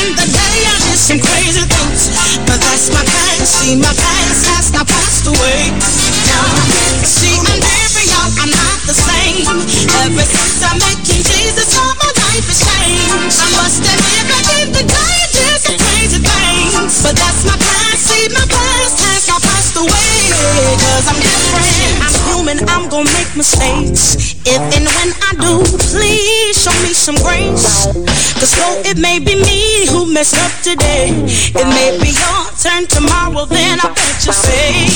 in the day I did some crazy things. But that's my past. See, my past has now passed away. Now, see, I'm different, y'all. I'm not the same. Ever since I met King Jesus, all my life has changed. I must admit, back in the day, I did some crazy things. But that's my past. See, my past has now passed away. Cause I'm different. I'm human. I'm gonna make mistakes. If and when I do, please show me some grace. Cause though it may be me messed up today. It may be your turn tomorrow, then I bet you'll say.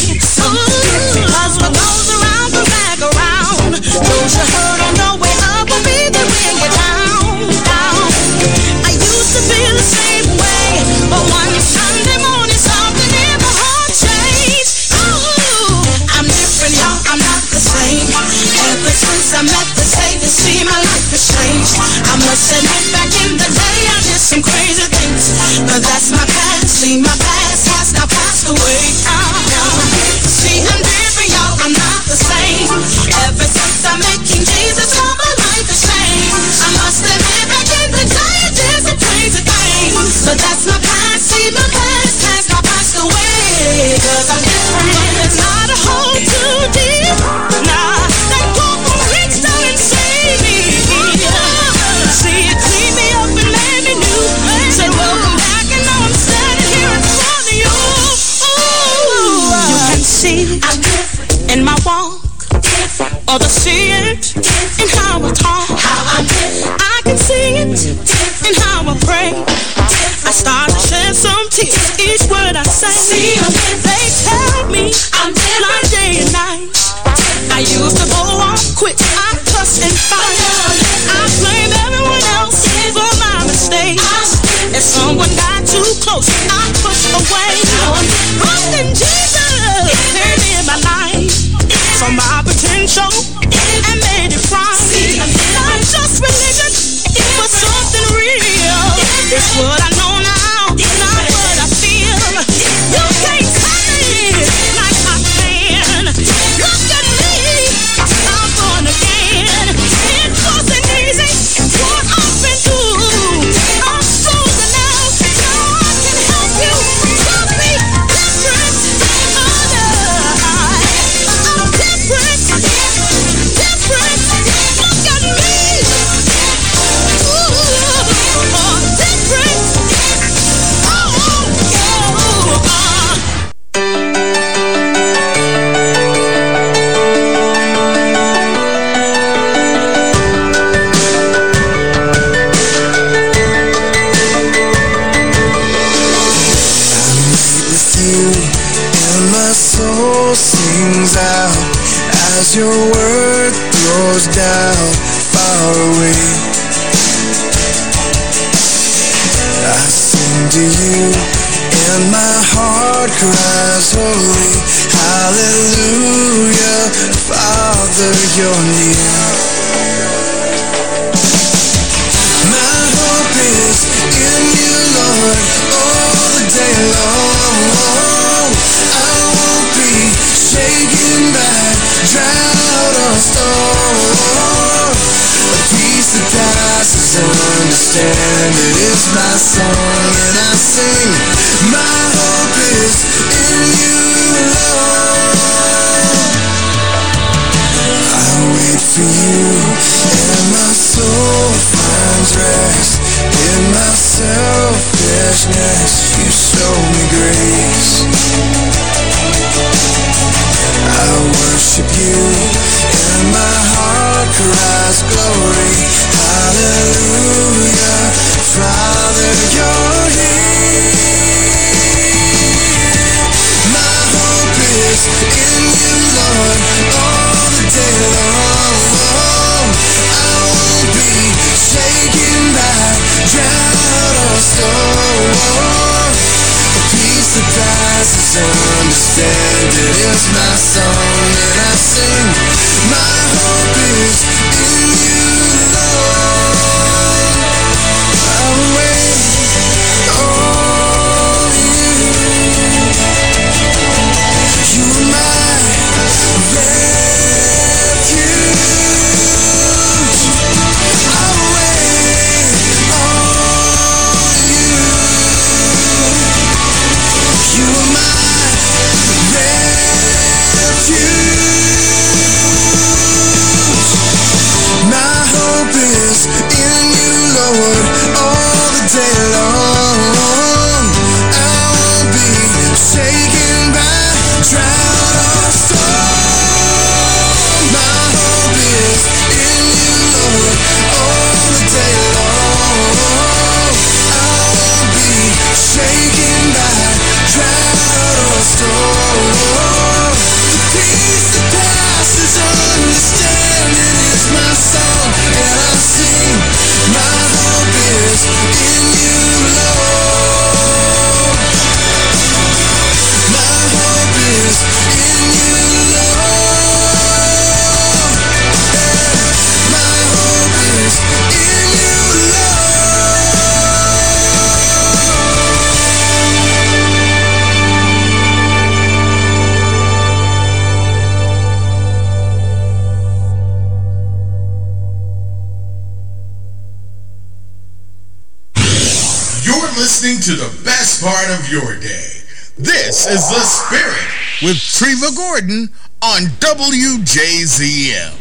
Is The Spirit with Treva Gordon on WJZM.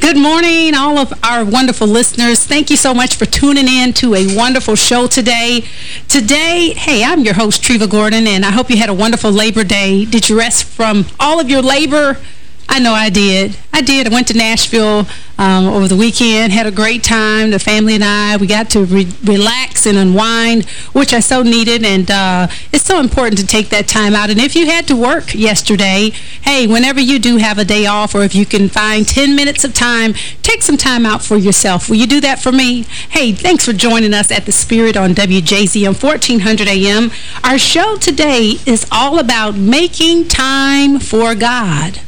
Good morning, all of our wonderful listeners. Thank you so much for tuning in to a wonderful show today. Today, hey, I'm your host, Treva Gordon, and I hope you had a wonderful Labor Day. Did you rest from all of your labor? I know I did. I did. I went to Nashville um, over the weekend, had a great time. The family and I, we got to re relax and unwind, which I so needed. And uh, it's so important to take that time out. And if you had to work yesterday, hey, whenever you do have a day off or if you can find 10 minutes of time, take some time out for yourself. Will you do that for me? Hey, thanks for joining us at The Spirit on WJZM 1400 AM. Our show today is all about making time for God.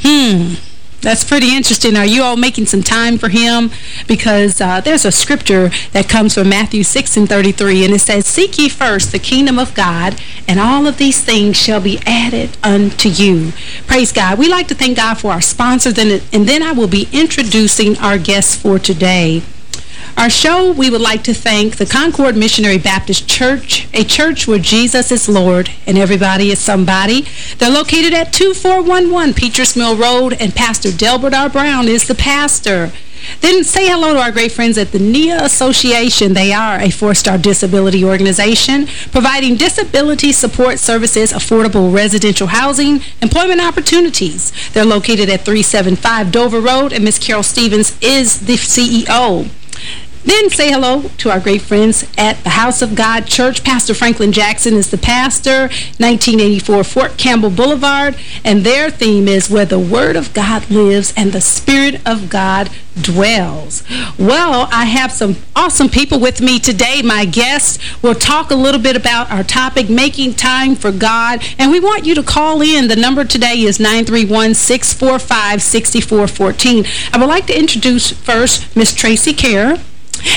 Hmm. That's pretty interesting. Are you all making some time for him? Because uh, there's a scripture that comes from Matthew 6 and 33, and it says, Seek ye first the kingdom of God, and all of these things shall be added unto you. Praise God. We like to thank God for our sponsors, and, and then I will be introducing our guests for today. Our show, we would like to thank the Concord Missionary Baptist Church, a church where Jesus is Lord and everybody is somebody. They're located at 2411 Peters Mill Road, and Pastor Delbert R. Brown is the pastor. Then say hello to our great friends at the NIA Association. They are a four-star disability organization providing disability support services, affordable residential housing, employment opportunities. They're located at 375 Dover Road, and Ms. Carol Stevens is the CEO. Then say hello to our great friends at the House of God Church. Pastor Franklin Jackson is the pastor, 1984 Fort Campbell Boulevard, and their theme is Where the Word of God Lives and the Spirit of God Dwells. Well, I have some awesome people with me today. My guests will talk a little bit about our topic, Making Time for God, and we want you to call in. The number today is 931-645-6414. I would like to introduce first Miss Tracy Kerr.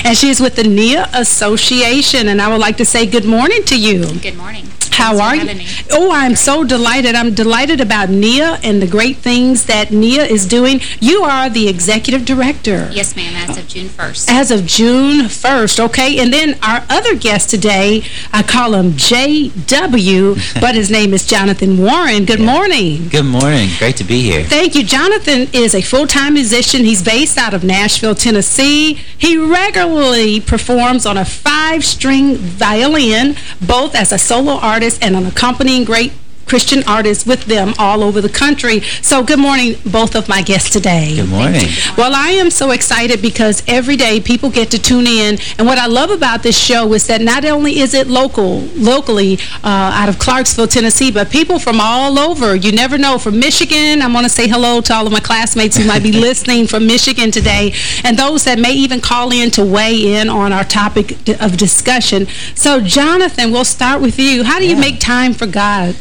And she is with the NIA Association, and I would like to say good morning to you. Good morning. How are for you? having. Oh, I'm so delighted. I'm delighted about NIA and the great things that NIA is doing. You are the executive director. Yes, ma'am, as of June 1st. As of June 1st, okay? And then our other guest today, I call him J.W., but his name is Jonathan Warren. Good morning. Good morning. Great to be here. Thank you. Jonathan is a full-time musician. He's based out of Nashville, Tennessee. He regularly performs on a five-string violin, both as a solo artist and an accompanying great Christian artists with them all over the country. So good morning, both of my guests today. Good morning. Well, I am so excited because every day people get to tune in. And what I love about this show is that not only is it local, locally uh, out of Clarksville, Tennessee, but people from all over. You never know. From Michigan, I want to say hello to all of my classmates who might be listening from Michigan today, and those that may even call in to weigh in on our topic of discussion. So, Jonathan, we'll start with you. How do you make time for God?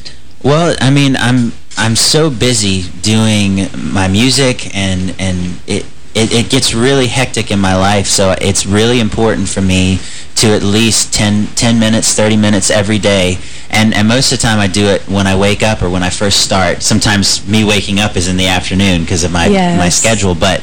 Well, I mean, I'm I'm so busy doing my music and and it, it it gets really hectic in my life, so it's really important for me to at least 10, 10 minutes, 30 minutes every day. And and most of the time I do it when I wake up or when I first start. Sometimes me waking up is in the afternoon because of my my schedule, but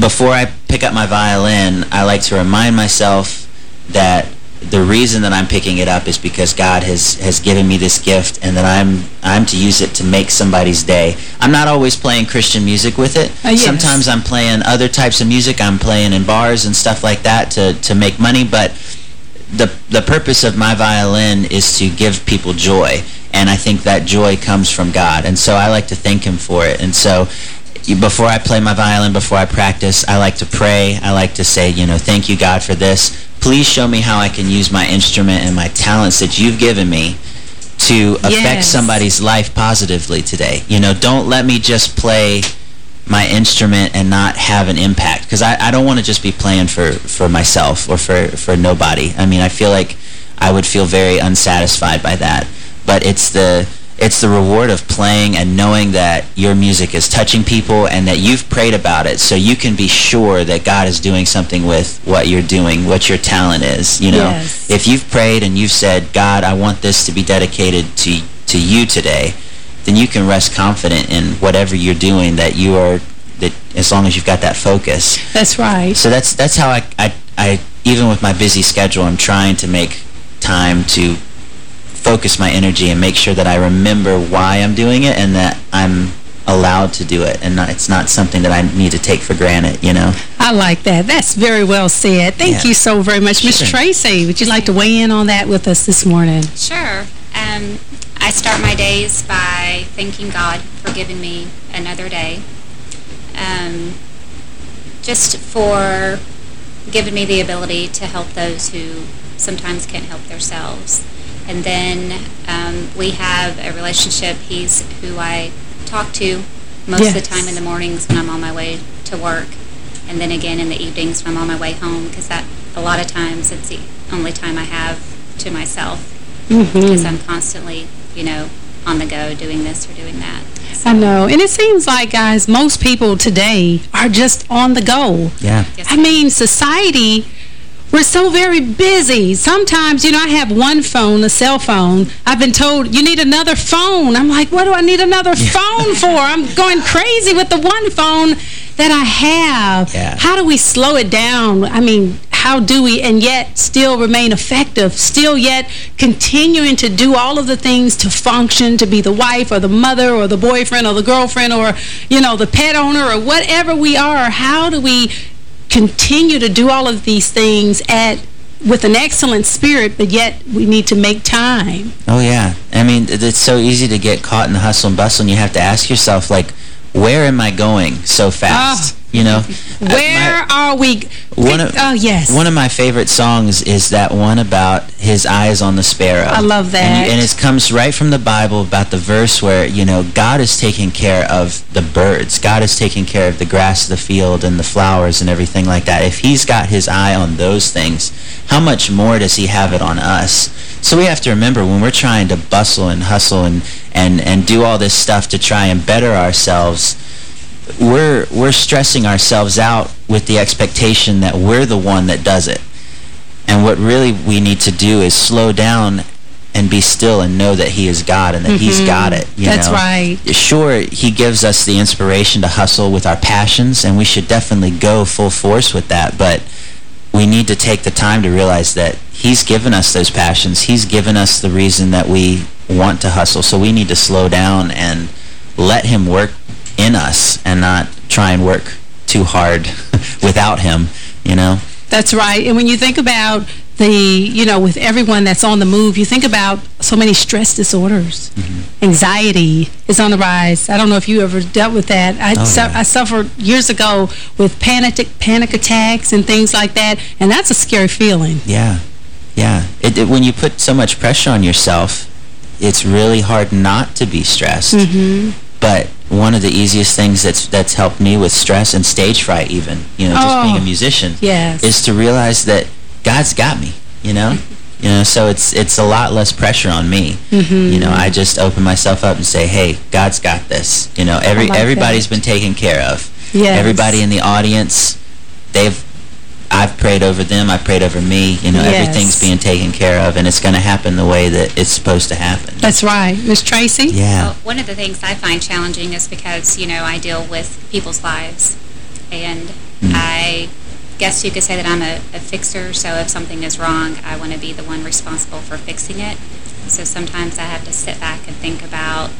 before I pick up my violin, I like to remind myself that the reason that I'm picking it up is because God has has given me this gift and that I'm I'm to use it to make somebody's day. I'm not always playing Christian music with it. Uh, yes. Sometimes I'm playing other types of music. I'm playing in bars and stuff like that to to make money, but the the purpose of my violin is to give people joy and I think that joy comes from God and so I like to thank him for it and so before I play my violin before I practice I like to pray I like to say you know thank you God for this please show me how I can use my instrument and my talents that you've given me to affect Yes. somebody's life positively today you know don't let me just play my instrument and not have an impact because I, I don't want to just be playing for, for myself or for, for nobody. I mean, I feel like I would feel very unsatisfied by that. But it's the it's the reward of playing and knowing that your music is touching people and that you've prayed about it so you can be sure that God is doing something with what you're doing, what your talent is, you know. Yes. If you've prayed and you've said, "God, I want this to be dedicated to to you today." then you can rest confident in whatever you're doing that you are that as long as you've got that focus That's right. so that's that's how I I, I even with my busy schedule, I'm trying to make time to focus my energy and make sure that I remember why I'm doing it and that I'm allowed to do it and not, it's not something that I need to take for granted, you know? I like that. That's very well said. Thank Yeah. you so very much. Miss Sure. Tracy, would you like to weigh in on that with us this morning? Sure. Um, I start my days by thanking God for giving me another day. Um, just for giving me the ability to help those who sometimes can't help themselves. And then um, we have a relationship. He's who I talk to most of the time in the mornings when I'm on my way to work, and then again in the evenings when I'm on my way home, because that a lot of times it's the only time I have to myself because I'm constantly, you know, on the go doing this or doing that. I know. And it seems like, guys, most people today are just on the go. Yeah. Yes, I mean, society, we're so very busy. Sometimes, you know, I have one phone, a cell phone. I've been told, you need another phone. I'm like, what do I need another phone for? I'm going crazy with the one phone that I have. Yeah. How do we slow it down? I mean, how do we, and yet still remain effective, still yet continuing to do all of the things to function, to be the wife or the mother or the boyfriend or the girlfriend or, you know, the pet owner or whatever we are. How do we continue to do all of these things at with an excellent spirit, but yet we need to make time. Oh, yeah. I mean, it's so easy to get caught in the hustle and bustle, and you have to ask yourself, like, where am I going so fast? Ah. You know? Uh, Where my- are we? one of, oh, yes. One of my favorite songs is that one about his eyes on the sparrow. I love that. And, you- and it comes right from the Bible about the verse where, you know, God is taking care of the birds. God is taking care of the grass of the field and the flowers and everything like that. If he's got his eye on those things, how much more does he have it on us? So we have to remember when we're trying to bustle and hustle and, and, and do all this stuff to try and better ourselves, we're we're stressing ourselves out with the expectation that we're the one that does it. And what really we need to do is slow down and be still and know that he is God and that he's got it. You Mm-hmm. That's know? right. Sure, he gives us the inspiration to hustle with our passions, and we should definitely go full force with that. But we need to take the time to realize that he's given us those passions. He's given us the reason that we want to hustle. So we need to slow down and let him work in us and not try and work too hard without him, you know? That's right. And when you think about the, you know, with everyone that's on the move, you think about so many stress disorders. Mm-hmm. Anxiety is on the rise. I don't know if you ever dealt with that. I, Oh, su- yeah. I suffered years ago with panic panic attacks and things like that, and that's a scary feeling. Yeah, yeah. It, it- when you put so much pressure on yourself, it's really hard not to be stressed. Mm-hmm. But one of the easiest things that's that's helped me with stress and stage fright even, you know, just being a Oh, musician, yes. is to realize that God's got me, you know? You know, so it's it's a lot less pressure on me. Mm-hmm. You know, I just open myself up and say, "Hey, God's got this." You know, every like everybody's that. been taken care of. Yes. Everybody in the audience, they've I've prayed over them, I prayed over me. You know, Yes. everything's being taken care of, and it's going to happen the way that it's supposed to happen. That's right. Miss Tracy? yeah. Well, one of the things I find challenging is because, you know, I deal with people's lives. And mm. I guess you could say that I'm a, a fixer, so if something is wrong, I want to be the one responsible for fixing it. So sometimes I have to sit back and think about,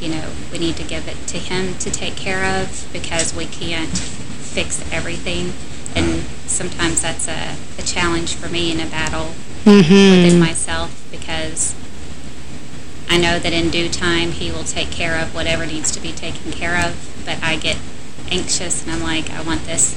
you know, we need to give it to him to take care of because we can't fix everything. And sometimes that's a, a challenge for me in a battle within myself because I know that in due time he will take care of whatever needs to be taken care of, but I get anxious and I'm like, I want this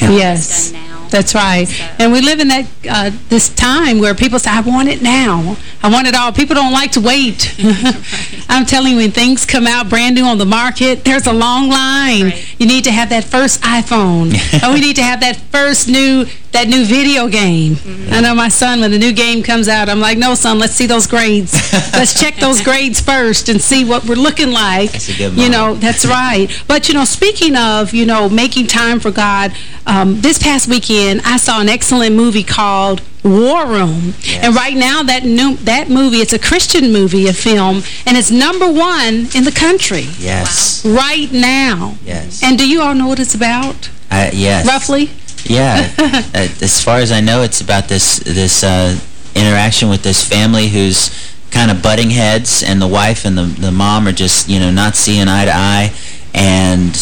Yes. done now. That's right. So- And we live in that uh, this time where people say, I want it now. I want it all. People don't like to wait. I'm telling you, when things come out brand new on the market, there's a long line. Right. You need to have that first iPhone. or we need to have that first new that new video game. Mm-hmm. I know my son, when the new game comes out, I'm like, no, son, let's see those grades. let's check those grades first and see what we're looking like. That's a good You know, that's right. But, you know, speaking of, you know, making time for God, um, this past weekend, I saw an excellent movie called War Room. And right now, that new that movie, it's a Christian movie, a film, and it's number one in the country Yes. right now. Yes. And do you all know what it's about, I, yes. roughly? Yeah. uh, as far as I know, it's about this this uh, interaction with this family who's kind of butting heads, and the wife and the, the mom are just, you know, not seeing eye to eye, and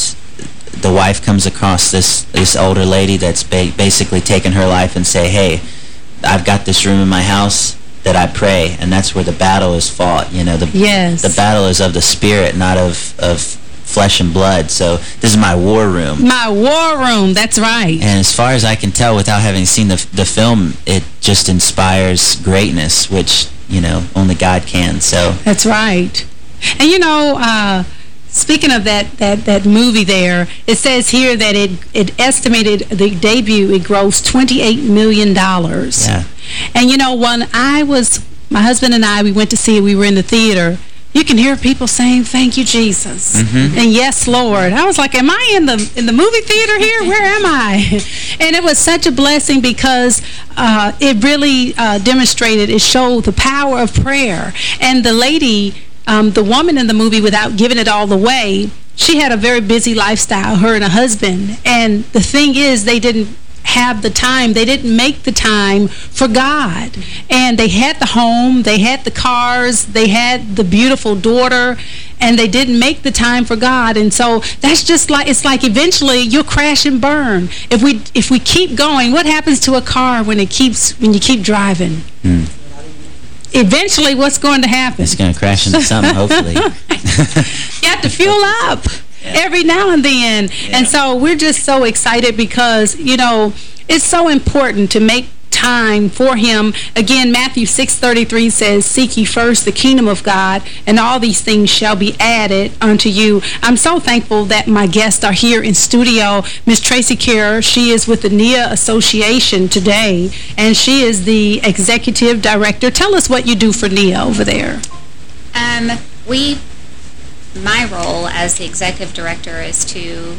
the wife comes across this, this older lady that's ba basically taken her life and say, hey, I've got this room in my house that I pray, and that's where the battle is fought. You know, the Yes. the battle is of the spirit, not of of flesh and blood. So this is my war room. My war room, that's right. And as far as I can tell, without having seen the the film, it just inspires greatness, which you know only God can. So That's right. And you know, uh, speaking of that, that, that movie there, it says here that it, it estimated the debut, it grossed $28 million. Yeah. And you know, when I was, my husband and I, we went to see it, we were in the theater, you can hear people saying, thank you, Jesus. And yes, Lord. I was like, am I in the in the movie theater here? Where am I? And it was such a blessing because uh, it really uh, demonstrated, it showed the power of prayer. And the lady, um, the woman in the movie, without giving it all away, she had a very busy lifestyle, her and her husband. And the thing is, they didn't have the time. They didn't make the time for God. And they had the home, they had the cars, they had the beautiful daughter, and they didn't make the time for God. And so that's just like, it's like eventually you'll crash and burn. If we if we keep going, what happens to a car when it keeps, when you keep driving? Eventually, what's going to happen? it's going to crash into something, hopefully. You have to fuel up every now and then. And so we're just so excited because, you know, it's so important to make time for him. Again, Matthew 6.33 says, Seek ye first the kingdom of God, and all these things shall be added unto you. I'm so thankful that my guests are here in studio. Miss Tracy Kerr, she is with the NIA Association today, and she is the executive director. Tell us what you do for NIA over there. Um, we, my role as the executive director is to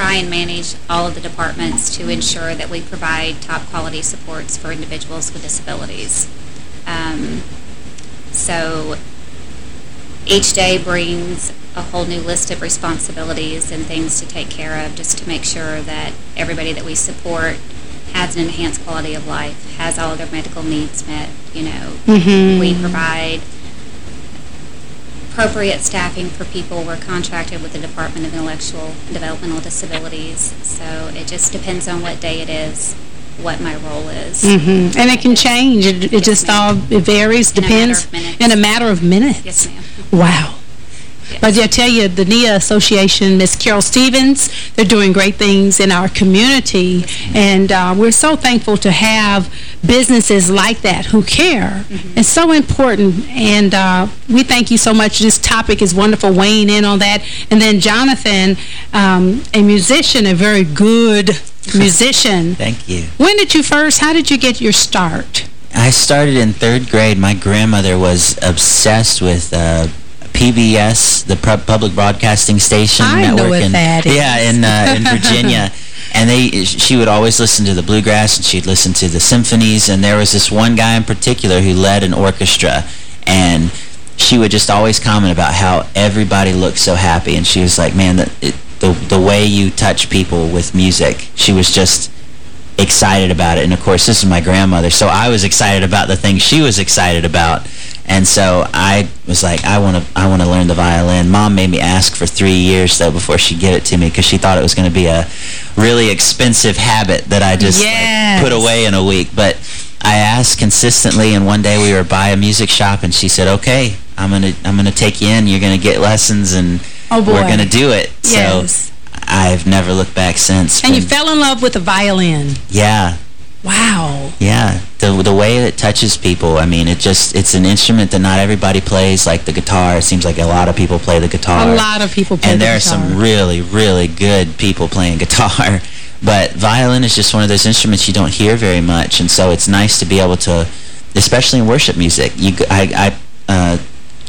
try and manage all of the departments to ensure that we provide top quality supports for individuals with disabilities. Um, so each day brings a whole new list of responsibilities and things to take care of just to make sure that everybody that we support has an enhanced quality of life, has all of their medical needs met, you know. We provide appropriate staffing for people. We're contracted with the Department of Intellectual and Developmental Disabilities, so it just depends on what day it is, what my role is. Mm-hmm. And it can change. It, it Yes, just all it varies, In depends. In a matter of minutes. Yes, ma'am. Wow. But I tell you, the NIA Association, Miss Carol Stevens, they're doing great things in our community. And uh, we're so thankful to have businesses like that who care. It's so important. And uh, we thank you so much. This topic is wonderful, weighing in on that. And then Jonathan, um, a musician, a very good musician. Thank you. When did you first, how did you get your start? I started in third grade. My grandmother was obsessed with uh, PBS, the Public Broadcasting Station I network. in. Yeah, in, uh, in Virginia. And they, she would always listen to the bluegrass and she'd listen to the symphonies. And there was this one guy in particular who led an orchestra. And she would just always comment about how everybody looked so happy. And she was like, man, the, it, the, the way you touch people with music, she was just excited about it. And of course, this is my grandmother, so I was excited about the things she was excited about. And so I was like, I want to I want to learn the violin. Mom made me ask for three years, though, before she'd get it to me because she thought it was going to be a really expensive habit that I just like, put away in a week. But I asked consistently, and one day we were by a music shop, and she said, okay, I'm going to I'm gonna take you in. You're going to get lessons, and Oh, we're going to do it. Yes. So I've never looked back since. And you fell in love with the violin. yeah, Wow. yeah, the the way it touches people. I mean, it just it's an instrument that not everybody plays like the guitar. It seems like a lot of people play the guitar. A lot of people play and the there are some really really good people playing guitar. But violin is just one of those instruments you don't hear very much, and so it's nice to be able to, especially in worship music. You, I, I uh,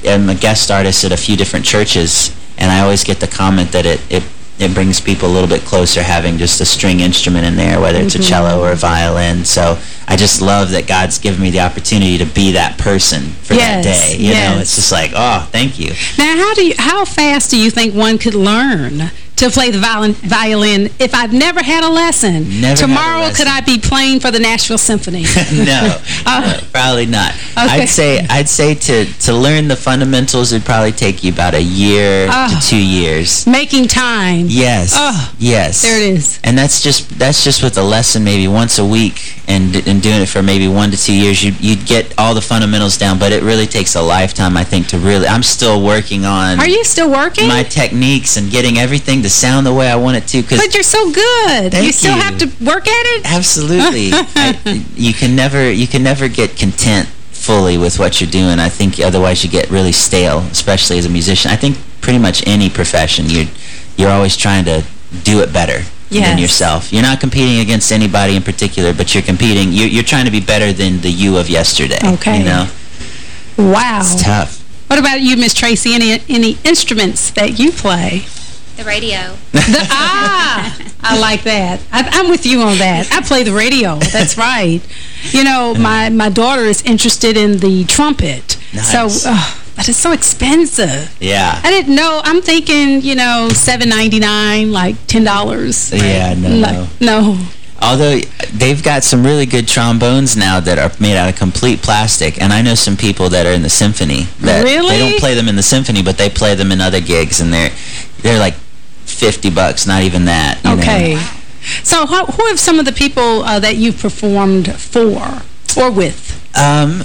am a guest artist at a few different churches, and I always get the comment that it it it brings people a little bit closer having just a string instrument in there, whether it's a mm-hmm. cello or a violin. So I just love that God's given me the opportunity to be that person for Yes, that day. You know, it's just like, oh, thank you. Now, how do you, how fast do you think one could learn to play the violin, violin if I've never had a lesson? Never Tomorrow, lesson. could I be playing for the Nashville Symphony? no, Uh, no, probably not. Okay. I'd say I'd say to to learn the fundamentals would probably take you about a year Ah. to two years. Making time. Yes. Oh, yes. there it is. And that's just that's just with a lesson maybe once a week and and doing it for maybe one to two years. You you'd get all the fundamentals down, but it really takes a lifetime, I think, to really. I'm still working on Are you still working? my techniques and getting everything to sound the way I want it to. Cause but you're so good. You still you. have to work at it? Absolutely. I, you can never you can never get content fully with what you're doing. I think otherwise you get really stale, especially as a musician. I think pretty much any profession you're you're always trying to do it better Yes. than yourself. You're not competing against anybody in particular, but you're competing you're, you're trying to be better than the you of yesterday. Okay. You know? Wow. It's tough. What about you, Miss Tracy? Any any instruments that you play? The radio. The, ah, I like that. I, I'm with you on that. I play the radio. That's right. You know, my, my daughter is interested in the trumpet. Nice. So, uh, but it's so expensive. Yeah. I didn't know. I'm thinking, you know, seven ninety nine, like $10. Yeah, no, no. No. Although they've got some really good trombones now that are made out of complete plastic, and I know some people that are in the symphony that Really? they don't play them in the symphony, but they play them in other gigs, and they're they're like 50 bucks, not even that. you know? Okay. So who, who have some of the people uh, that you've performed for or with? Um,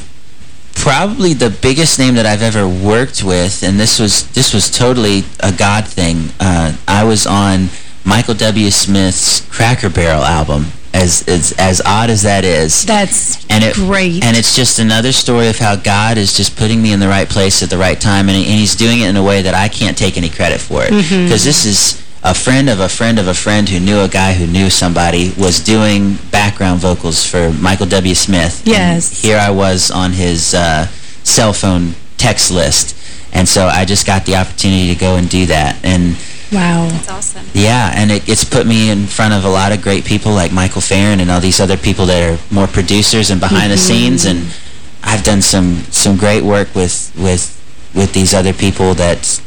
probably the biggest name that I've ever worked with, and this was this was totally a God thing. Uh, I was on Michael W. Smith's Cracker Barrel album. As as as odd as that is, That's and it, great. And it's just another story of how God is just putting me in the right place at the right time, and, he- and He's doing it in a way that I can't take any credit for it. Because Mm-hmm. this is a friend of a friend of a friend who knew a guy who knew somebody was doing background vocals for Michael W. Smith. And Yes. here I was on his uh, cell phone text list, and so I just got the opportunity to go and do that. And wow. That's awesome. yeah, and it, it's put me in front of a lot of great people like Michael Farren and all these other people that are more producers and behind the scenes. And I've done some some great work with with with these other people that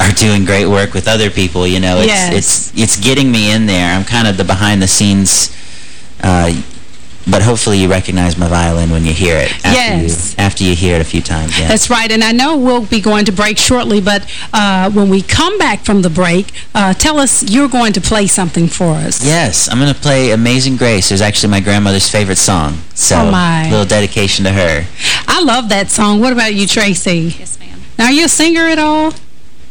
are doing great work with other people. You know, it's Yes. it's it's getting me in there. I'm kind of the behind the scenes. Uh, but hopefully you recognize my violin when you hear it. After Yes. You, after you hear it a few times, yeah. That's right, and I know we'll be going to break shortly, but uh, when we come back from the break, uh, tell us you're going to play something for us. Yes, I'm going to play Amazing Grace. It's actually my grandmother's favorite song. So, Oh, my. little dedication to her. I love that song. What about you, Tracy? Yes, ma'am. Now, are you a singer at all?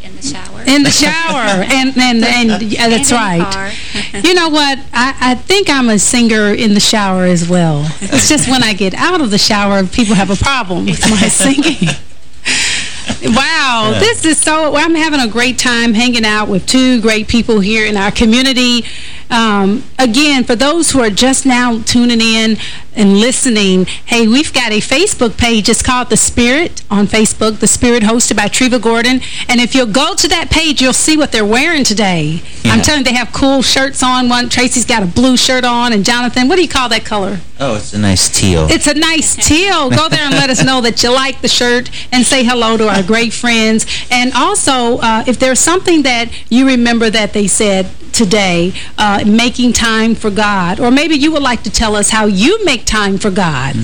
In the shower. In the shower. and, and, and yeah, that's And right. You know what? I, I think I'm a singer in the shower as well. It's just when I get out of the shower, people have a problem with my singing. Wow, this is so, I'm having a great time hanging out with two great people here in our community. Um, again, for those who are just now tuning in and listening, hey, we've got a Facebook page. It's called The Spirit on Facebook, The Spirit hosted by Treva Gordon. And if you'll go to that page, you'll see what they're wearing today. I'm Yeah. telling you, they have cool shirts on. One Tracy's got a blue shirt on, and Jonathan, what do you call that color? Oh, it's a nice teal. It's a nice teal. Go there and let us know that you like the shirt and say hello to our great friends. And also, uh, if there's something that you remember that they said today, uh, making time for God, or maybe you would like to tell us how you make time for God.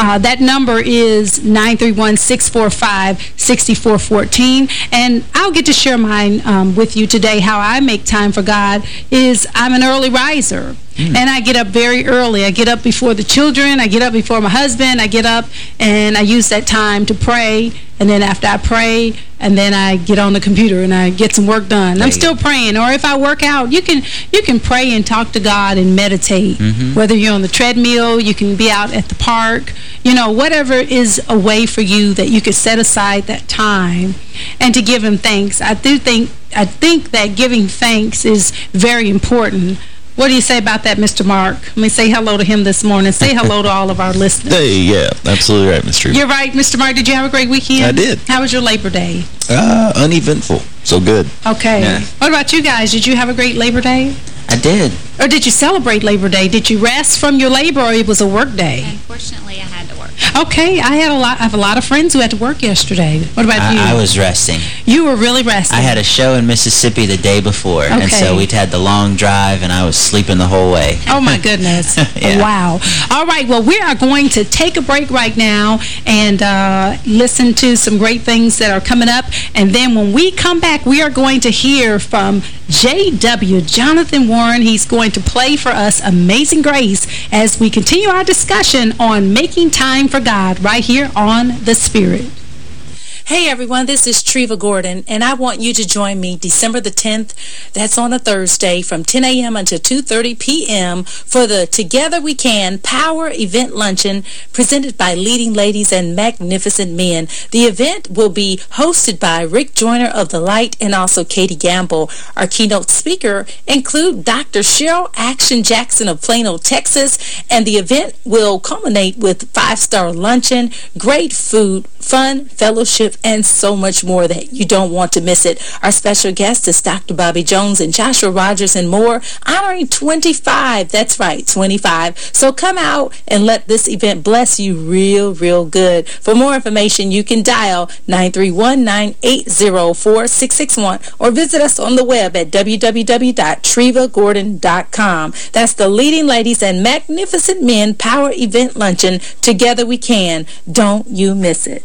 Uh, that number is 931-645-6414. And I'll get to share mine um, with you today. How I make time for God is I'm an early riser. And I get up very early. I get up before the children. I get up before my husband. I get up and I use that time to pray. And then after I pray, and then I get on the computer and I get some work done. I'm still praying. Or if I work out, you can you can pray and talk to God and meditate. Whether you're on the treadmill, you can be out at the park. You know, whatever is a way for you that you could set aside that time and to give him thanks. I do think I think that giving thanks is very important. What do you say about that, Mr. Mark? Let me say hello to him this morning. Say hello to all of our listeners. Hey, yeah, absolutely right, Mr. You're right, Mr. Mark. Did you have a great weekend? I did. How was your Labor Day? Uh, uneventful. So good. Okay. Yeah. What about you guys? Did you have a great Labor Day? I did. Or did you celebrate Labor Day? Did you rest from your labor or it was a work day? Unfortunately, I had to work. Okay, I had a lot. I have a lot of friends who had to work yesterday. What about you? I, I was resting. You were really resting. I had a show in Mississippi the day before, and so we'd had the long drive, and I was sleeping the whole way. Oh, my goodness. Yeah. Wow. All right. Well, we are going to take a break right now and uh, listen to some great things that are coming up. And then when we come back, we are going to hear from J.W. Jonathan Warren. He's going to play for us Amazing Grace as we continue our discussion on making time for God right here on The Spirit. Hey everyone, this is Treva Gordon, and I want you to join me December the 10th, that's on a Thursday, from 10 a.m. until 2.30 p.m. for the Together We Can Power Event Luncheon presented by Leading Ladies and Magnificent Men. The event will be hosted by Rick Joyner of The Light and also Katie Gamble. Our keynote speaker include Dr. Cheryl Action Jackson of Plano, Texas, and the event will culminate with five-star luncheon, great food, fun, fellowship, and so much more that you don't want to miss it. Our special guest is Dr. Bobby Jones and Joshua Rogers and more, honoring 25. That's right, 25. So come out and let this event bless you real, real good. For more information, you can dial 931-980-4661 or visit us on the web at www.trevagordon.com. That's the Leading Ladies and Magnificent Men Power Event Luncheon. Together we can. Don't you miss it.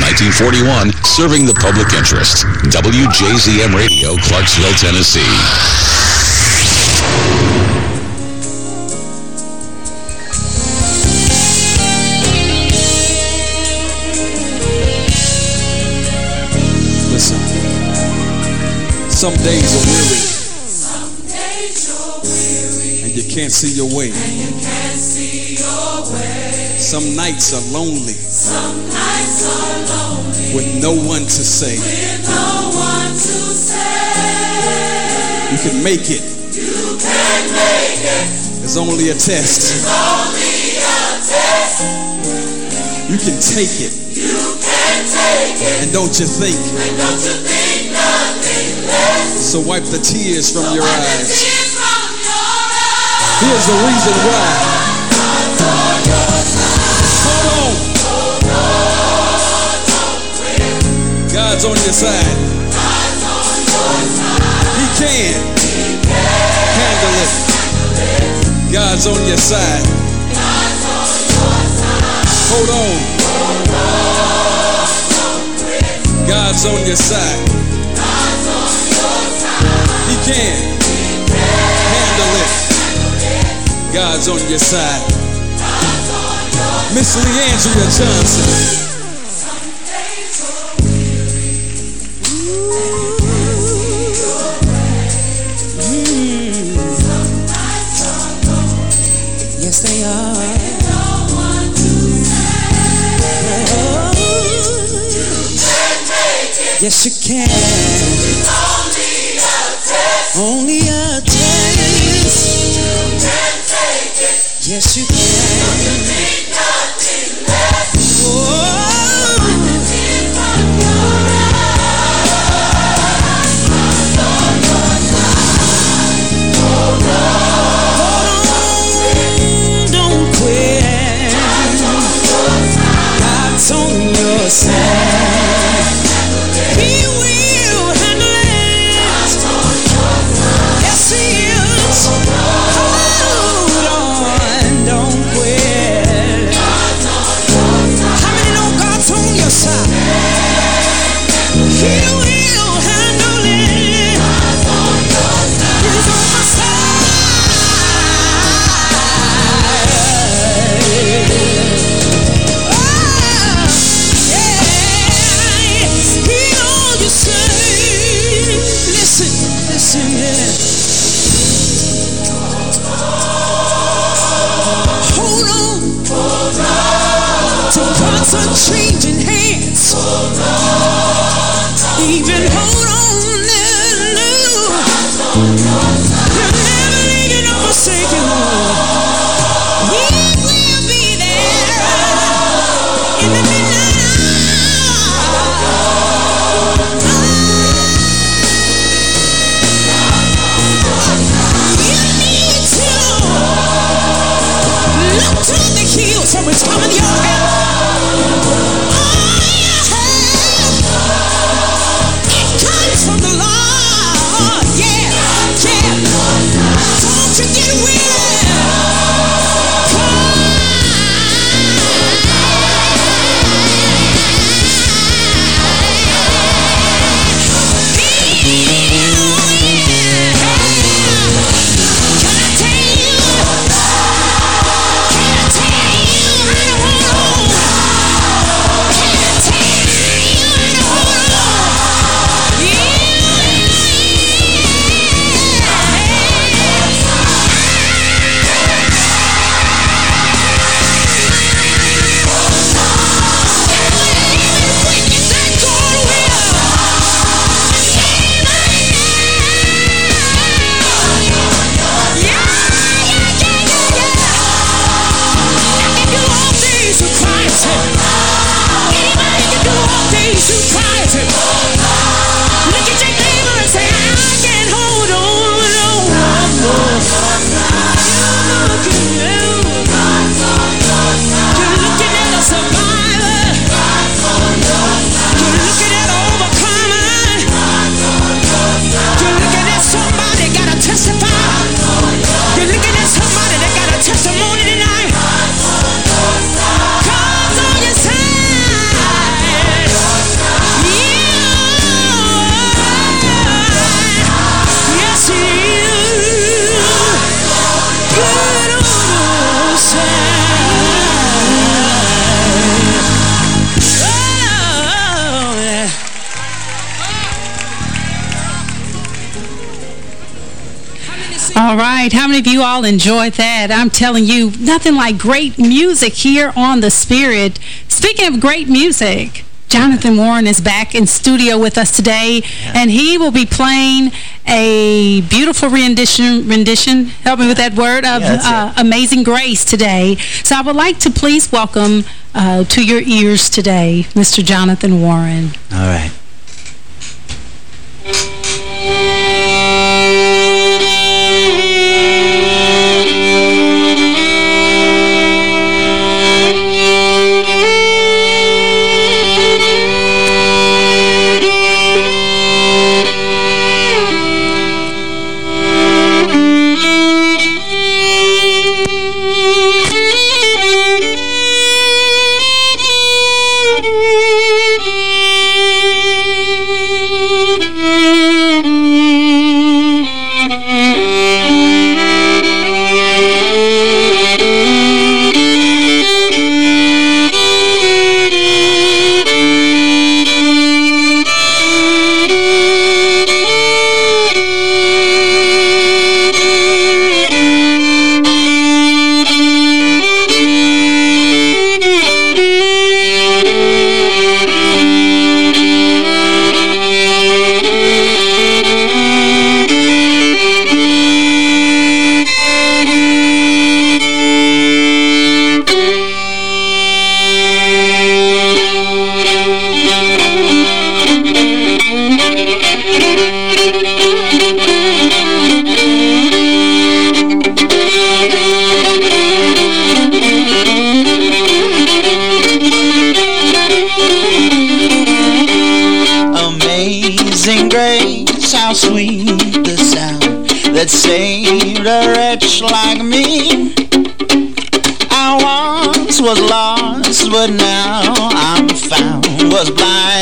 Since 1941, serving the public interest. WJZM Radio, Clarksville, Tennessee. Listen. Some days are weary. And you can't see your way. Some nights are lonely. Some nights are lonely. With no one to say. With no one to say. You can make it. You can make it. It's only a test. It's only a test. You can take it. You can take it. And don't you think? And don't you think nothing less. So wipe the tears from your eyes. Here's the reason why. Hold on. God's on your side. He can handle it. God's on your side. Hold on. God's on your side. He can handle it. God's on your side. Miss Le'Andria Johnson. Yes, they are. Yes, you can. Only a taste. Yes, you right. How many of you all enjoyed that? I'm telling you, nothing like great music here on The Spirit. Speaking of great music, Jonathan Warren is back in studio with us today, and he will be playing a beautiful rendition, rendition, help me with that word, of Yeah, uh, Amazing Grace today. So I would like to please welcome uh, to your ears today, Mr. Jonathan Warren. All right. Now I'm found. Was blind,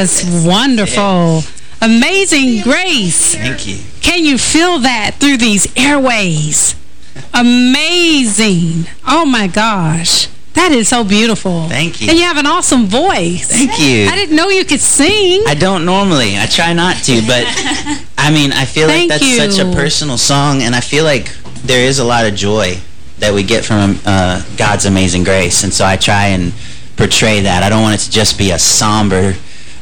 was wonderful. Amazing grace. Thank you. Can you feel that through these airways? Amazing. Oh, my gosh. That is so beautiful. Thank you. And you have an awesome voice. Thank you. I didn't know you could sing. I don't normally. I try not to, but I mean, I feel Thank like that's you. such a personal song, and I feel like there is a lot of joy that we get from uh, God's amazing grace, and so I try and portray that. I don't want it to just be a somber,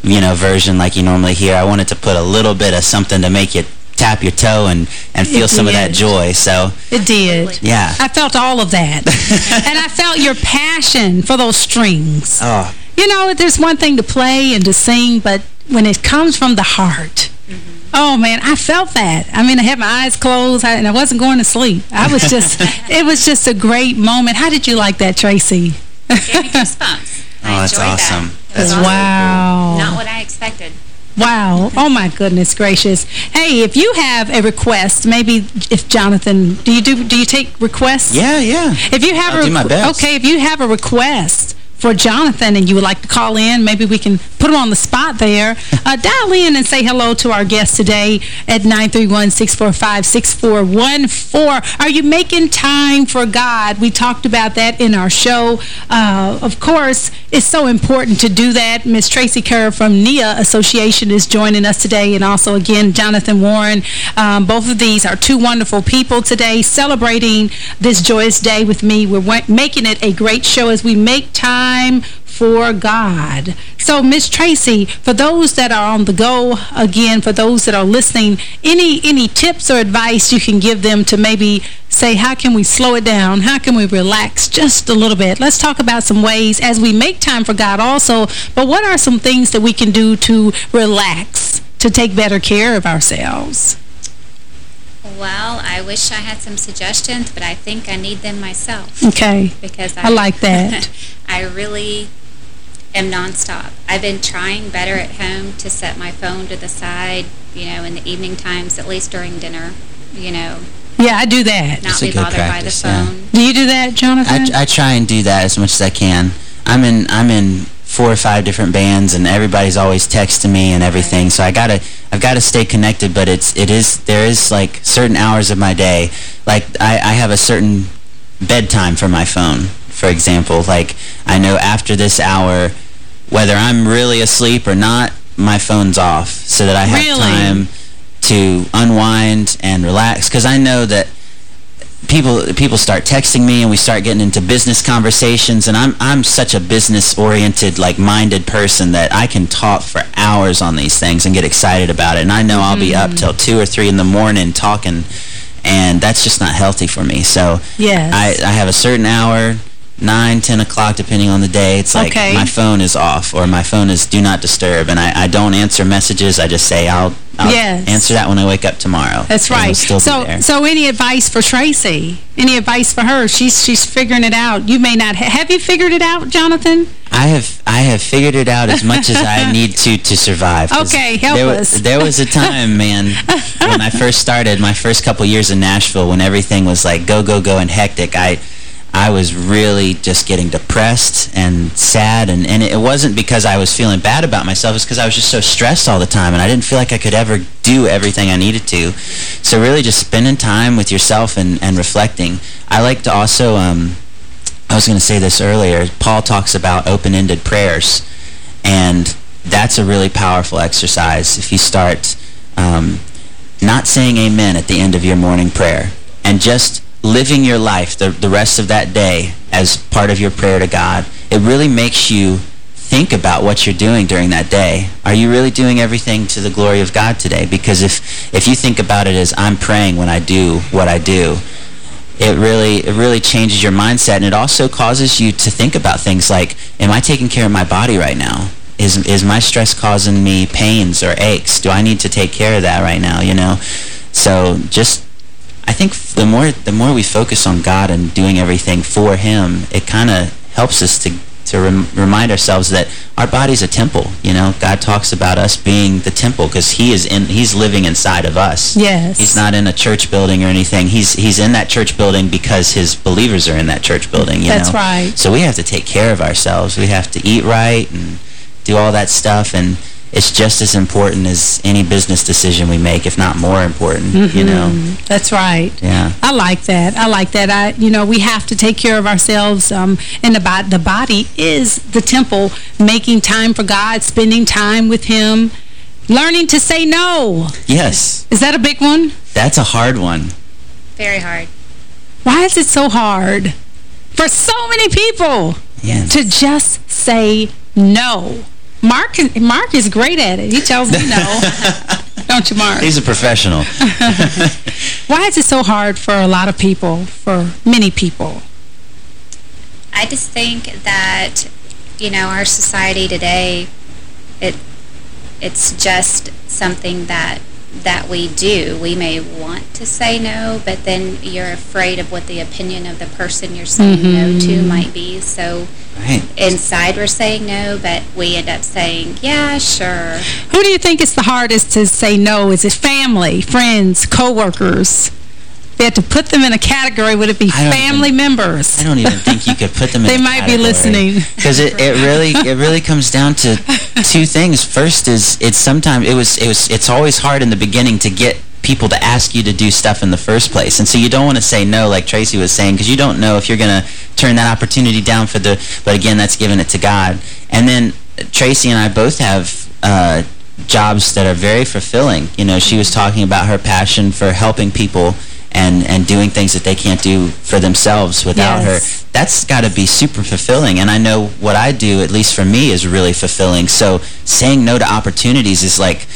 you know, version like you normally hear. I wanted to put a little bit of something to make you tap your toe and, and feel It some of that joy. So, It did. yeah. I felt all of that. and I felt your passion for those strings. Oh, You know, there's one thing to play and to sing, but when it comes from the heart, mm-hmm. oh, man, I felt that. I mean, I had my eyes closed, and I wasn't going to sleep. I was just, it was just a great moment. How did you like that, Tracy? Gave me goosebumps. Oh, that's awesome. That. It That's was awesome. Wow. Not what I expected. Wow. Oh, my goodness gracious. Hey, if you have a request, maybe if Jonathan, do you do do you take requests? yeah, yeah. If you have I'll a do my best. Okay, if you have a request for Jonathan and you would like to call in, maybe we can put him on the spot there. Uh, dial in and say hello to our guest today at 931-645-6414. Are you making time for God? We talked about that in our show. Uh, of course, it's so important to do that. Miss Tracy Kerr from NIA Association is joining us today, and also, again, Jonathan Warren. Um, both of these are two wonderful people today celebrating this joyous day with me. We're making it a great show as we make time for God. So, Miss Tracy, for those that are on the go, again, for those that are listening, any any tips or advice you can give them to maybe say, how can we slow it down? How can we relax just a little bit? Let's talk about some ways as we make time for God also, but what are some things that we can do to relax, to take better care of ourselves? Well, I wish I had some suggestions, but I think I need them myself. Okay. Because I like that. I really am nonstop. I've been trying better at home to set my phone to the side, you know, in the evening times, at least during dinner, you know, Yeah, I do that. not That's a be good bothered by the practice, yeah. phone. Do you do that, Jonathan? I, I try and do that as much as I can. I'm in I'm in four or five different bands and everybody's always texting me and everything. So I gotta I've gotta stay connected. But it's it is there is like certain hours of my day. Like I, I have a certain bedtime for my phone. For example, like I know after this hour, whether I'm really asleep or not, my phone's off so that I have Really? time to unwind and relax. Because I know that people people start texting me and we start getting into business conversations and I'm I'm such a business oriented like minded person that I can talk for hours on these things and get excited about it and I know I'll be up mm-hmm. till 2 or 3 in the morning talking and that's just not healthy for me so Yes. I, I have a certain hour 9 10 o'clock depending on the day it's like Okay. my phone is off or my phone is do not disturb and I, I don't answer messages I just say I'll, I'll Yes. answer that when I wake up tomorrow That's right. So, so any advice for Tracy? Any advice for her? She's she's figuring it out. You may not ha have you figured it out, Jonathan? I have I have figured it out as much as I need to to survive. Okay, help there, us. There was a time, man, when I first started, my first couple years in Nashville, when everything was like go, go, go and hectic, I I was really just getting depressed and sad. And, and it wasn't because I was feeling bad about myself. It's because I was just so stressed all the time. And I didn't feel like I could ever do everything I needed to. So really just spending time with yourself and, and reflecting. I like to also... Um, I was going to say this earlier. Paul talks about open-ended prayers, and that's a really powerful exercise. If you start um, not saying amen at the end of your morning prayer, and just living your life the, the rest of that day as part of your prayer to God, it really makes you think about what you're doing during that day. Are you really doing everything to the glory of God today? Because if, if you think about it as I'm praying when I do what I do, it really it really changes your mindset and it also causes you to think about things like am I taking care of my body right now is is my stress causing me pains or aches do I need to take care of that right now you know so just I think the more the more we focus on God and doing everything for him it kind of helps us to to rem remind ourselves that our body's a temple you know? God talks about us being the temple because he is in he's living inside of us. Yes. he's not in a church building or anything. He's he's in that church building because his believers are in that church building you That's know? right. so we have to take care of ourselves. We have to eat right and do all that stuff, and it's just as important as any business decision we make, if not more important, you know? Mhm. That's right. Yeah. I like that. I like that. I, you know, we have to take care of ourselves. Um, and the, bo the body is the temple, making time for God, spending time with Him, learning to say no. Yes. Is that a big one? That's a hard one. Very hard. Why is it so hard for so many people Yes. to just say no? Mark, Mark is great at it. He tells me no. Don't you, Mark? He's a professional. Why is it so hard for a lot of people, for many people? I just think that, you know, our society today, it it's just something that that we do. We may want to say no, but then you're afraid of what the opinion of the person you're saying no mm-hmm. to might be. So Right. inside we're saying no, but we end up saying, yeah, sure. Who do you think is the hardest to say no? Is it family, friends, co-workers? They had to put them in a category. Would it be family members? I don't even think you could put them in They might be listening. Because it, it really it really comes down to two things. First is it's sometimes it was it was it's always hard in the beginning to get people to ask you to do stuff in the first place. And so you don't want to say no like Tracy was saying because you don't know if you're going to turn that opportunity down for the but again that's giving it to God. And then Tracy and I both have uh, jobs that are very fulfilling. You know, she was talking about her passion for helping people and and doing things that they can't do for themselves without Yes. her. That's got to be super fulfilling. And I know what I do, at least for me, is really fulfilling. So saying no to opportunities is like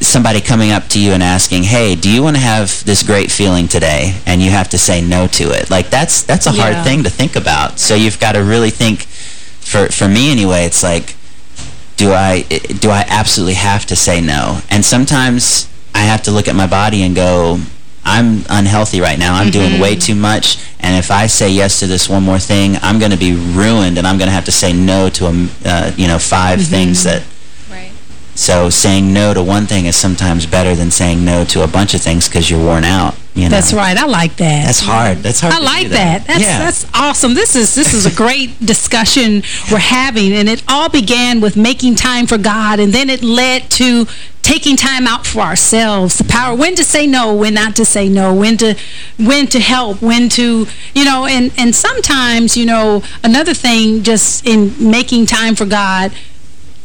somebody coming up to you and asking, hey, do you want to have this great feeling today? And you have to say no to it. Like, that's that's a Yeah. hard thing to think about. So you've got to really think, for, for me anyway, it's like, do I do I absolutely have to say no? And sometimes I have to look at my body and go, I'm unhealthy right now. I'm doing way too much. And if I say yes to this one more thing, I'm going to be ruined, and I'm going to have to say no to, a, uh, you know, 5 things that... So saying no to one thing is sometimes better than saying no to a bunch of things because you're worn out, you know? That's right. I like that. That's hard. That's hard I like do that. That's yeah. that's awesome. This is this is a great discussion we're having, and it all began with making time for God, and then it led to taking time out for ourselves. The power when to say no, when not to say no, when to when to help, when to you know, and and sometimes you know another thing just in making time for God,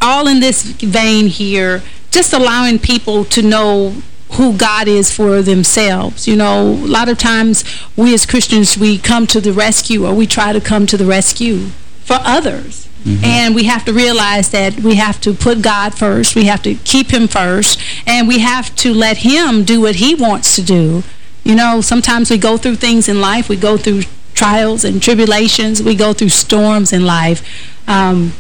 all in this vein here, just allowing people to know who God is for themselves. You know, a lot of times we as Christians, we come to the rescue or we try to come to the rescue for others. And we have to realize that we have to put God first. We have to keep him first. And we have to let him do what he wants to do. You know, sometimes we go through things in life. We go through trials and tribulations. We go through storms in life. Um,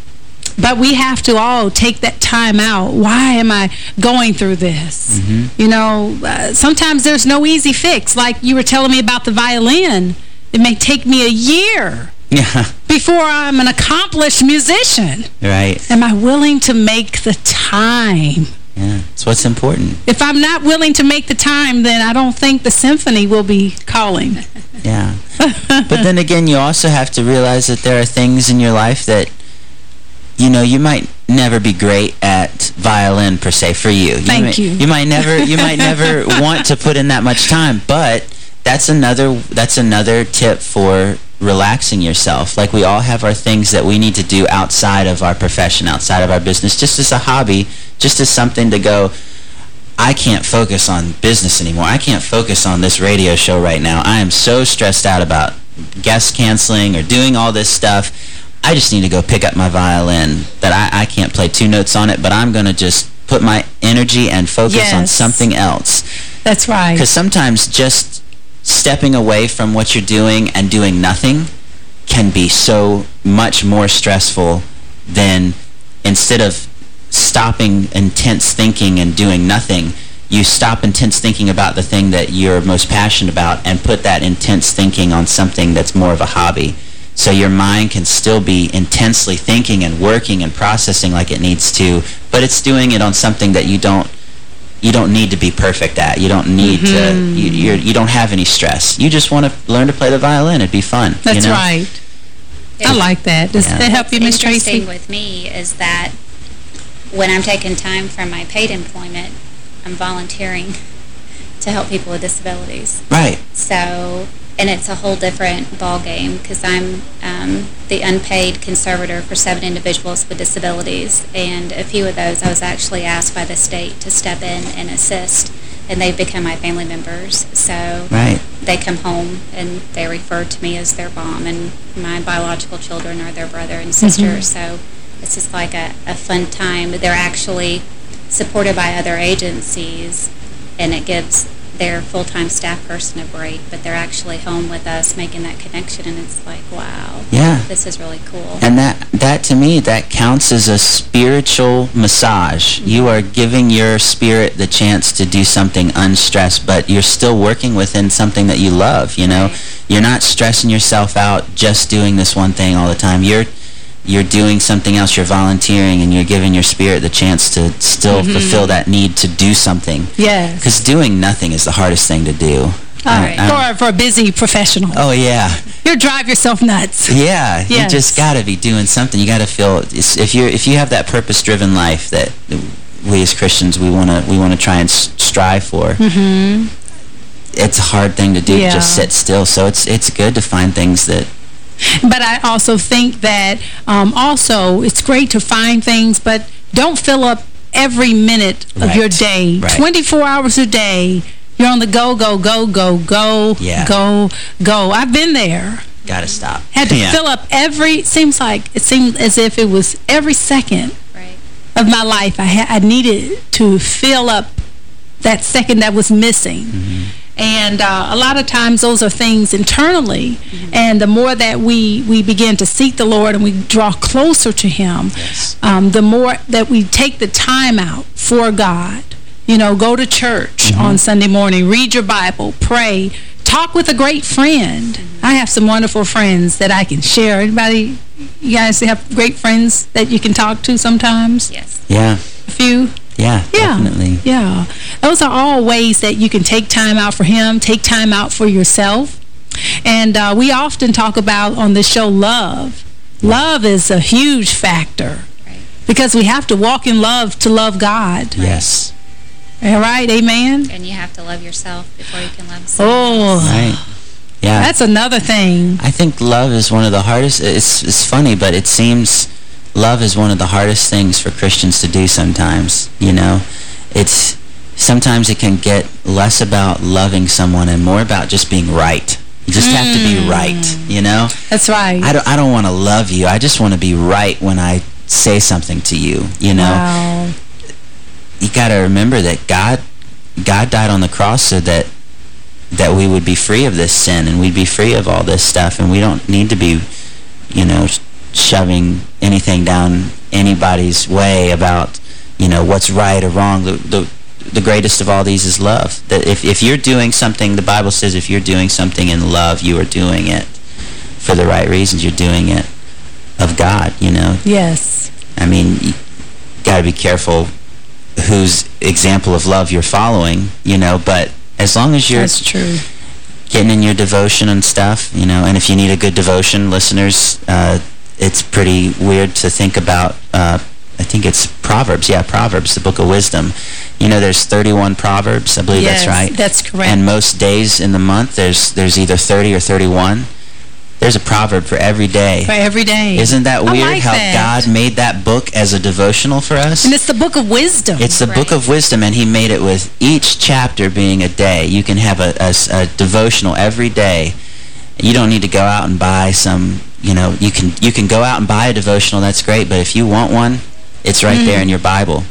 but we have to all take that time out. Why am I going through this? You know, uh, sometimes there's no easy fix. Like you were telling me about the violin. It may take me a year Yeah, before I'm an accomplished musician. right. Am I willing to make the time? Yeah, it's what's important. If I'm not willing to make the time, then I don't think the symphony will be calling. Yeah. but then again, you also have to realize that there are things in your life that, you know, you might never be great at violin per se for you. Thank might, you. You might never you might never want to put in that much time, but that's another that's another tip for relaxing yourself. Like we all have our things that we need to do outside of our profession, outside of our business, just as a hobby, just as something to go I can't focus on business anymore. I can't focus on this radio show right now. I am so stressed out about guests canceling or doing all this stuff. I just need to go pick up my violin that I, I can't play two notes on it, but I'm going to just put my energy and focus on something else. That's right. Because sometimes just stepping away from what you're doing and doing nothing can be so much more stressful than instead of stopping intense thinking and doing nothing, you stop intense thinking about the thing that you're most passionate about and put that intense thinking on something that's more of a hobby. So your mind can still be intensely thinking and working and processing like it needs to, but it's doing it on something that you don't you don't need to be perfect at. You don't need to, mm-hmm. you, you're, you don't have any stress. You just want to learn to play the violin. It'd be fun. That's you know? right. I like that. Does Yeah. that help you, Miss Interesting with me is that when I'm taking time from my paid employment, I'm volunteering to help people with disabilities. Right. So, and it's a whole different ball game because I'm um, the unpaid conservator for seven individuals with disabilities, and a few of those I was actually asked by the state to step in and assist, and they've become my family members. So Right. they come home and they refer to me as their mom, and my biological children are their brother and sister. Mhm. So it's just like a, a fun time. They're actually supported by other agencies, and it gives their full-time staff person a break, but they're actually home with us making that connection, and it's like, wow, Yeah. this is really cool. And that, that to me, that counts as a spiritual massage. Mm-hmm. You are giving your spirit the chance to do something unstressed, but you're still working within something that you love, you know? You're not stressing yourself out just doing this one thing all the time. You're you're doing something else, you're volunteering, and you're giving your spirit the chance to still Mhm. fulfill that need to do something. Yes. Because doing nothing is the hardest thing to do. I- I'm- for, for a busy professional. oh, yeah. You'll drive yourself nuts. Yeah, you just got to be doing something. You got to feel if you if you have that purpose-driven life that we as Christians we want to we want to try and strive for. Mm-hmm. It's a hard thing to do Yeah. to just sit still. So it's it's good to find things that But I also think that um, also it's great to find things, but don't fill up every minute of Right. your day. Right. 24 hours a day, you're on the go, go, go, go, go, Yeah. go, go. I've been there. got to stop. Had to Yeah. fill up every, seems like, it seemed as if it was every second of my life I, ha I needed to fill up that second that was missing. Mm-hmm. And uh, a lot of times those are things internally. And the more that we, we begin to seek the Lord and we draw closer to Him, um, the more that we take the time out for God. You know, go to church Mm-hmm. on Sunday morning, read your Bible, pray, talk with a great friend. I have some wonderful friends that I can share. Anybody, you guys have great friends that you can talk to sometimes? Yes. Yeah. A few? Yeah, Yeah. definitely. Yeah. Those are all ways that you can take time out for him, take time out for yourself. And uh, we often talk about on the show love. Love is a huge factor. Because we have to walk in love to love God. Yes. All right, amen? And you have to love yourself before you can love someone Oh, else. Right. Yeah. that's another thing. I think love is one of the hardest. It's it's funny, but it seems love is one of the hardest things for Christians to do sometimes, you know. It's sometimes it can get less about loving someone and more about just being right. You just have to be mm. right, you know? That's right. I don't I don't want to love you. I just want to be right when I say something to you, you know? Wow. you got to remember that God God died on the cross so that that we would be free of this sin and we'd be free of all this stuff and we don't need to be you know shoving anything down anybody's way about you know what's right or wrong. The the the greatest of all these is love. That if if you're doing something the bible says if you're doing something in love you are doing it for the right reasons. You're doing it of God you know? Yes. I mean, you got to be careful whose example of love you're following, you know, but as long as you're That's true. getting in your devotion and stuff, you know, and if you need a good devotion, listeners, uh, it's pretty weird to think about, uh, I think it's Proverbs, yeah, Proverbs, the book of wisdom. You know, there's 31 Proverbs, I believe Yes, that's right. that's correct. And most days in the month, there's there's either 30 or 31. There's a proverb for every day. For every day. Isn't that weird like how that. God made that book as a devotional for us? And it's the book of wisdom. It's the book of wisdom, and he made it with each chapter being a day. You can have a devotional every day. You don't need to go out and buy some, you know, you can you can go out and buy a devotional, that's great, but if you want one, it's right Mm. there in your Bible.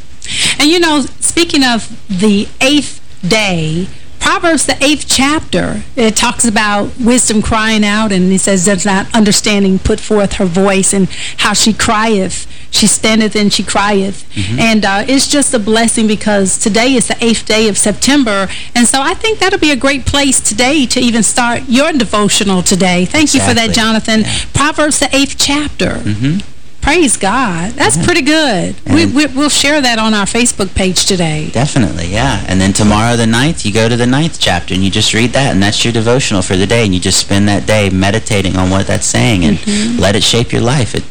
And you know, speaking of the eighth day, Proverbs, the eighth chapter, it talks about wisdom crying out, and it says, does not understanding put forth her voice, and how she crieth. She standeth and she crieth. And uh, it's just a blessing because today is the eighth day of September, and so I think that'll be a great place today to even start your devotional today. Thank you for that, Exactly. Jonathan. Proverbs, the eighth chapter. hmm Praise God. That's pretty good. We, And- we, we'll share that on our Facebook page today. Definitely, yeah. And then tomorrow the ninth, you go to the ninth chapter and you just read that, and that's your devotional for the day, and you just spend that day meditating on what that's saying and Mm-hmm. let it shape your life. It,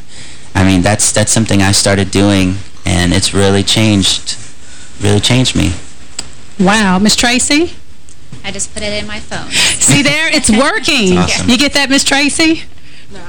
I mean, that's that's something I started doing and it's really changed, really changed me. Wow. Miss Tracy? I just put it in my phone. See there? It's working. Awesome. You get that, Miss Tracy?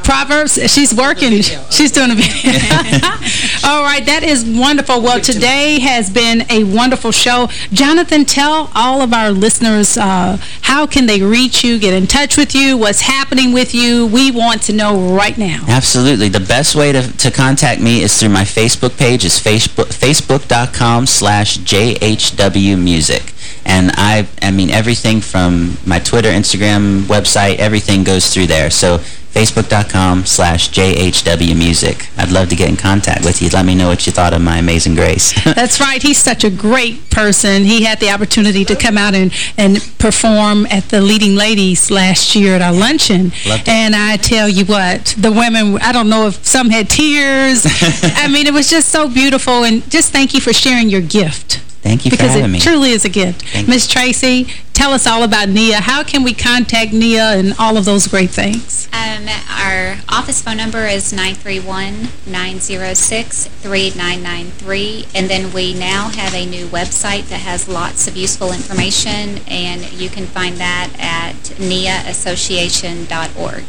Proverbs, she's working. She's doing a video. All right, that is wonderful. Well, today has been a wonderful show. Jonathan, tell all of our listeners uh, how can they reach you, get in touch with you, what's happening with you. We want to know right now. Absolutely. The best way to, to contact me is through my Facebook page. is Facebook facebook.com slash jhwmusic. And I, I mean, everything from my Twitter, Instagram, website, everything goes through there. So facebook.com slash jhwmusic. I'd love to get in contact with you. Let me know what you thought of my Amazing Grace. That's right. He's such a great person. He had the opportunity to come out and, and perform at the Leading Ladies last year at our luncheon. And I tell you what, the women, I don't know if some had tears. I mean, it was just so beautiful. And just thank you for sharing your gift. Thank you for because having it me. truly is a gift. Miss Tracy, tell us all about Nia. How can we contact Nia and all of those great things? Um, our office phone number is 931-906-3993. And then we now have a new website that has lots of useful information, and you can find that at niaassociation.org.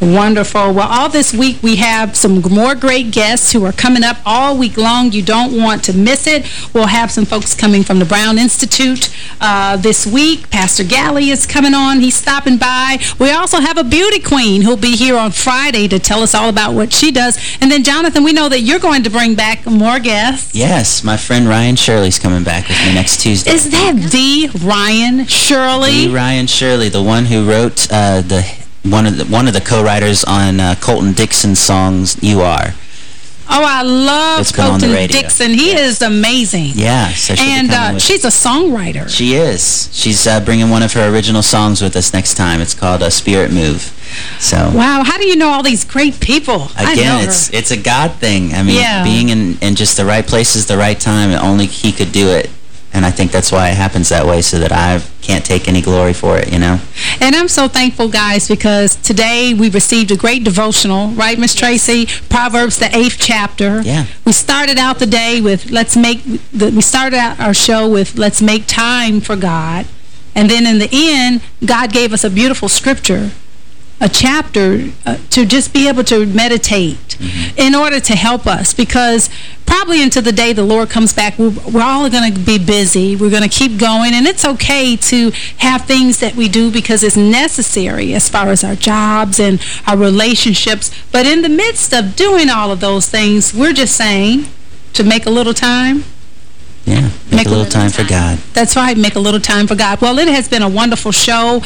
Wonderful. Well, all this week we have some more great guests who are coming up all week long. You don't want to miss it. We'll have some folks coming from the Brown Institute uh, this week. Pastor Galley is coming on. He's stopping by. We also have a beauty queen who'll be here on Friday to tell us all about what she does. And then, Jonathan, we know that you're going to bring back more guests. yes, my friend Ryan Shirley's coming back with me next Tuesday. Is that the Ryan Shirley? Lee Ryan Shirley, the one who wrote uh, the one of the one of the co-writers on uh, Colton Dixon's songs "You Are." Oh, I love It's been on the Colton. Dixon. He is amazing. Yeah, so And uh, she's a songwriter. She is. She's uh, bringing one of her original songs with us next time. It's called uh, "Spirit Move." So Wow, how do you know all these great people? Again, her. it's it's a God thing. I mean, Yeah. being in in just the right places, the right time, and only He could do it. And I think that's why it happens that way, so that I can't take any glory for it, you know? And I'm so thankful, guys, because today we received a great devotional, right, Miss Tracy? Proverbs, the eighth chapter. Yeah. We started out the day with, let's make, the, we started out our show with, let's make time for God. And then in the end, God gave us a beautiful scripture, a chapter uh, to just be able to meditate in order to help us because probably into the day the Lord comes back, we're, we're all going to be busy. We're going to keep going. And it's okay to have things that we do because it's necessary as far as our jobs and our relationships. But in the midst of doing all of those things, we're just saying to make a little time Yeah. Make, a little time for God. that's right. Make a little time for God. Well, it has been a wonderful show.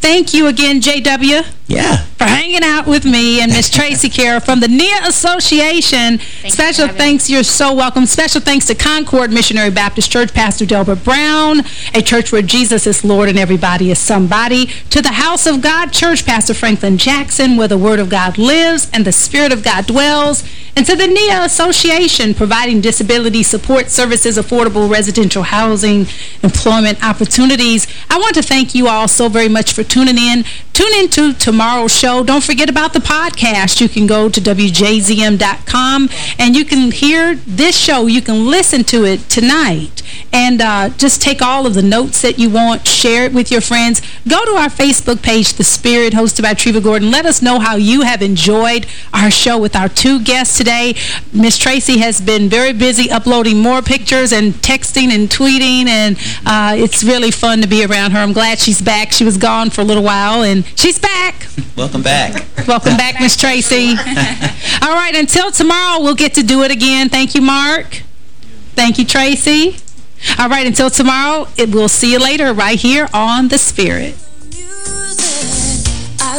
Thank you again, JW, Yeah. for hanging out with me and Miss Tracy Kara from the NIA Association. for Special having thanks. You're so welcome. Special thanks to Concord Missionary Baptist Church, Pastor Delbert Brown, a church where Jesus is Lord and everybody is somebody. To the House of God Church, Pastor Franklin Jackson, where the Word of God lives and the Spirit of God dwells. And to the NIA Association, providing disability support services, affordable residential housing, employment opportunities. I want to thank you all so very much for tuning in. Tune into tomorrow's show. Don't forget about the podcast. You can go to WJZM.com and you can hear this show. You can listen to it tonight and uh, just take all of the notes that you want, share it with your friends. Go to our Facebook page, The Spirit, hosted by Treva Gordon. Let us know how you have enjoyed our show with our two guests today. Miss Tracy has been very busy uploading more pictures and texting and tweeting, and uh, it's really fun to be around her. I'm glad she's back. She was gone for a little while, and she's back. Welcome back. Welcome back, Miss Tracy. All right, until tomorrow, we'll get to do it again. Thank you, Mark. Thank you, Tracy. All right, until tomorrow, it, we'll see you later right here on The Spirit. I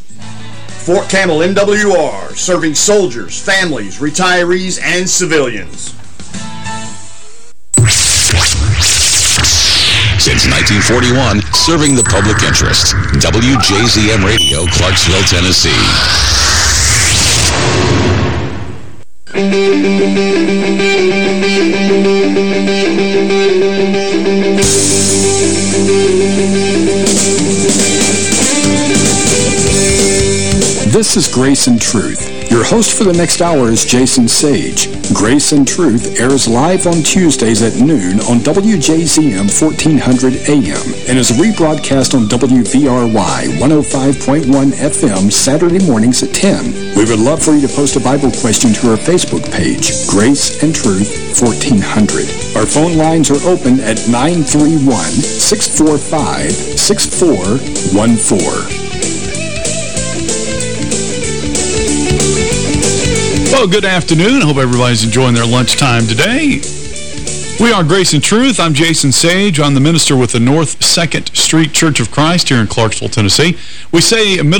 Fort Campbell MWR, serving soldiers, families, retirees, and civilians. Since 1941, serving the public interest. WJZM Radio, Clarksville, Tennessee. This is Grace and Truth. Your host for the next hour is Jason Sage. Grace and Truth airs live on Tuesdays at noon on WJZM 1400 AM and is rebroadcast on WVRY 105.1 FM Saturday mornings at 10. We would love for you to post a Bible question to our Facebook page, Grace and Truth 1400. Our phone lines are open at 931-645-6414. Well, good afternoon. I hope everybody's enjoying their lunchtime today. We are Grace and Truth. I'm Jason Sage. I'm the minister with the North 2nd Street Church of Christ here in Clarksville, Tennessee. We say middle